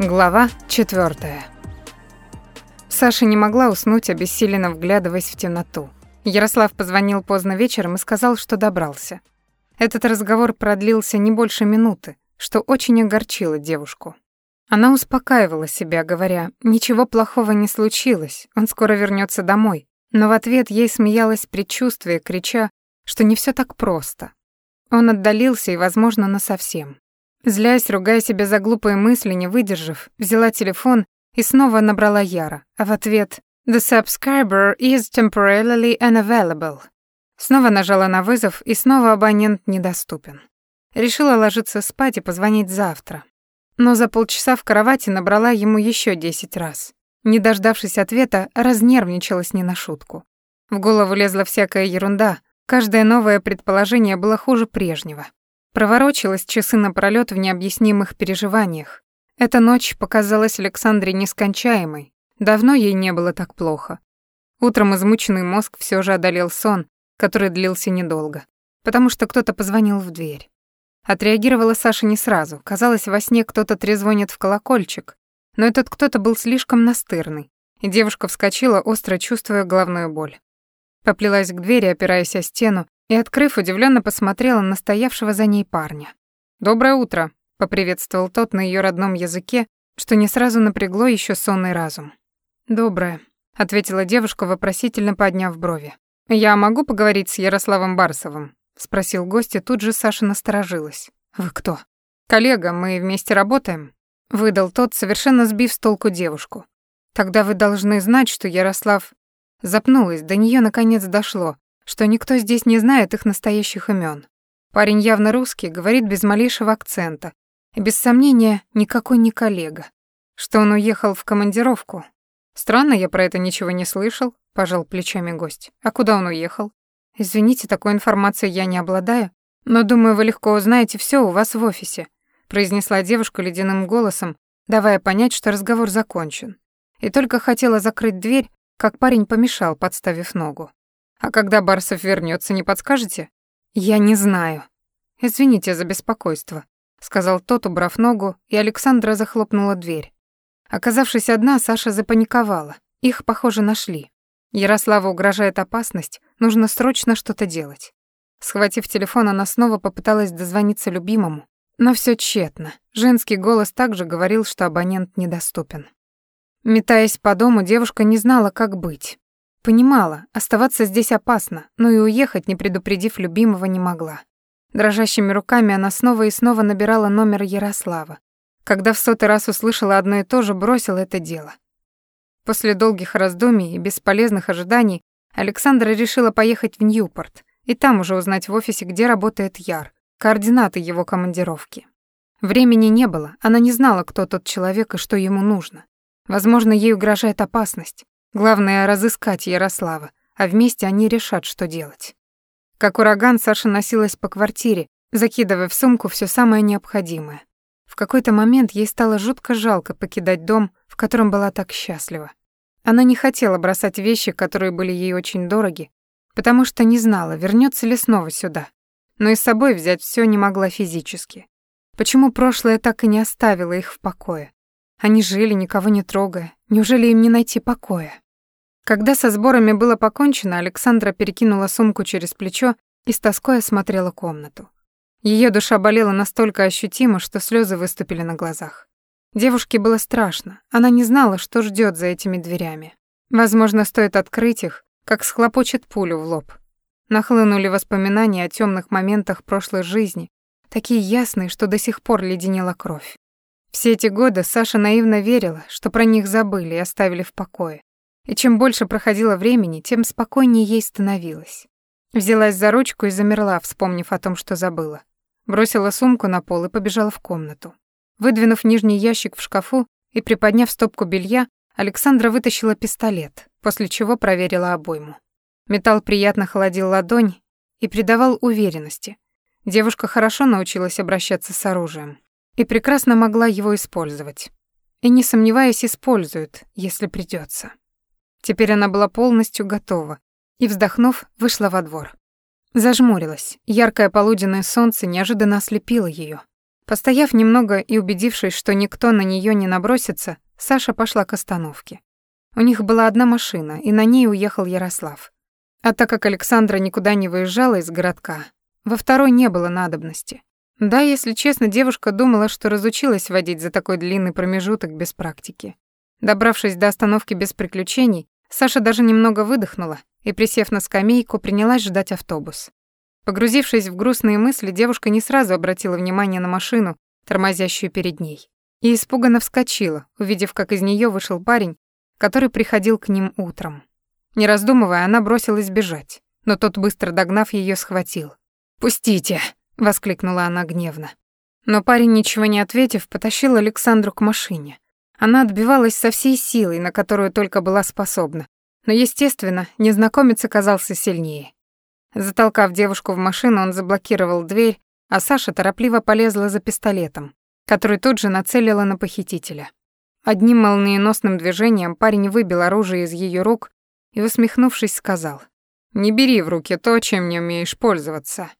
Глава четвертая. Саша не могла уснуть, обессиленно вглядываясь в темноту. Ярослав позвонил поздно вечером и сказал, что добрался. Этот разговор продлился не больше минуты, что очень огорчило девушку. Она успокаивала себя, говоря, ничего плохого не случилось, он скоро вернется домой. Но в ответ ей смеялось предчувствие, крича, что не все так просто. Он отдалился и, возможно, насовсем. Злясь, ругая себя за глупые мысли, не выдержав, взяла телефон и снова набрала Яра, а в ответ «The subscriber is temporarily unavailable». Снова нажала на вызов, и снова абонент недоступен. Решила ложиться спать и позвонить завтра. Но за полчаса в кровати набрала ему еще десять раз. Не дождавшись ответа, разнервничалась не на шутку. В голову лезла всякая ерунда, каждое новое предположение было хуже прежнего. Проворочилась часы напролёт в необъяснимых переживаниях. Эта ночь показалась Александре нескончаемой. Давно ей не было так плохо. Утром измученный мозг все же одолел сон, который длился недолго, потому что кто-то позвонил в дверь. Отреагировала Саша не сразу. Казалось, во сне кто-то трезвонит в колокольчик, но этот кто-то был слишком настырный, и девушка вскочила, остро чувствуя головную боль. Поплелась к двери, опираясь о стену, и, открыв, удивленно посмотрела на стоявшего за ней парня. «Доброе утро», — поприветствовал тот на ее родном языке, что не сразу напрягло еще сонный разум. «Доброе», — ответила девушка, вопросительно подняв брови. «Я могу поговорить с Ярославом Барсовым?» — спросил гость, и тут же Саша насторожилась. «Вы кто?» «Коллега, мы вместе работаем», — выдал тот, совершенно сбив с толку девушку. «Тогда вы должны знать, что Ярослав...» Запнулась, до нее наконец дошло, что никто здесь не знает их настоящих имен. Парень явно русский, говорит без малейшего акцента. И без сомнения, никакой не коллега. Что он уехал в командировку. Странно, я про это ничего не слышал, пожал плечами гость. А куда он уехал? Извините, такой информацией я не обладаю, но думаю, вы легко узнаете все у вас в офисе, произнесла девушка ледяным голосом, давая понять, что разговор закончен. И только хотела закрыть дверь, как парень помешал, подставив ногу. А когда Барсов вернется, не подскажете? Я не знаю. Извините за беспокойство, сказал тот, убрав ногу, и Александра захлопнула дверь. Оказавшись одна, Саша запаниковала. Их, похоже, нашли. Ярославу угрожает опасность, нужно срочно что-то делать. Схватив телефон, она снова попыталась дозвониться любимому, но все тщетно. Женский голос также говорил, что абонент недоступен. Метаясь по дому, девушка не знала, как быть. Понимала, оставаться здесь опасно, но и уехать, не предупредив любимого, не могла. Дрожащими руками она снова и снова набирала номер Ярослава. Когда в сотый раз услышала одно и то же, бросила это дело. После долгих раздумий и бесполезных ожиданий Александра решила поехать в Ньюпорт и там уже узнать в офисе, где работает Яр, координаты его командировки. Времени не было, она не знала, кто тот человек и что ему нужно. Возможно, ей угрожает опасность. Главное — разыскать Ярослава, а вместе они решат, что делать. Как ураган, Саша носилась по квартире, закидывая в сумку все самое необходимое. В какой-то момент ей стало жутко жалко покидать дом, в котором была так счастлива. Она не хотела бросать вещи, которые были ей очень дороги, потому что не знала, вернется ли снова сюда. Но и с собой взять все не могла физически. Почему прошлое так и не оставило их в покое? Они жили, никого не трогая. Неужели им не найти покоя? Когда со сборами было покончено, Александра перекинула сумку через плечо и с тоской осмотрела комнату. Ее душа болела настолько ощутимо, что слезы выступили на глазах. Девушке было страшно. Она не знала, что ждет за этими дверями. Возможно, стоит открыть их, как схлопочет пулю в лоб. Нахлынули воспоминания о темных моментах прошлой жизни, такие ясные, что до сих пор леденела кровь. Все эти годы Саша наивно верила, что про них забыли и оставили в покое. И чем больше проходило времени, тем спокойнее ей становилось. Взялась за ручку и замерла, вспомнив о том, что забыла. Бросила сумку на пол и побежала в комнату. Выдвинув нижний ящик в шкафу и приподняв стопку белья, Александра вытащила пистолет, после чего проверила обойму. Металл приятно холодил ладонь и придавал уверенности. Девушка хорошо научилась обращаться с оружием и прекрасно могла его использовать. И не сомневаясь, использует, если придется. Теперь она была полностью готова и, вздохнув, вышла во двор. Зажмурилась. Яркое полуденное солнце неожиданно ослепило ее. Постояв немного и убедившись, что никто на нее не набросится, Саша пошла к остановке. У них была одна машина, и на ней уехал Ярослав. А так как Александра никуда не выезжала из городка, во второй не было надобности. Да, если честно, девушка думала, что разучилась водить за такой длинный промежуток без практики. Добравшись до остановки без приключений, Саша даже немного выдохнула и, присев на скамейку, принялась ждать автобус. Погрузившись в грустные мысли, девушка не сразу обратила внимание на машину, тормозящую перед ней, и испуганно вскочила, увидев, как из нее вышел парень, который приходил к ним утром. Не раздумывая, она бросилась бежать, но тот, быстро догнав ее, схватил. «Пустите!» — воскликнула она гневно. Но парень, ничего не ответив, потащил Александру к машине. Она отбивалась со всей силой, на которую только была способна. Но, естественно, незнакомец оказался сильнее. Затолкав девушку в машину, он заблокировал дверь, а Саша торопливо полезла за пистолетом, который тут же нацелила на похитителя. Одним молниеносным движением парень выбил оружие из ее рук и, усмехнувшись, сказал, «Не бери в руки то, чем не умеешь пользоваться».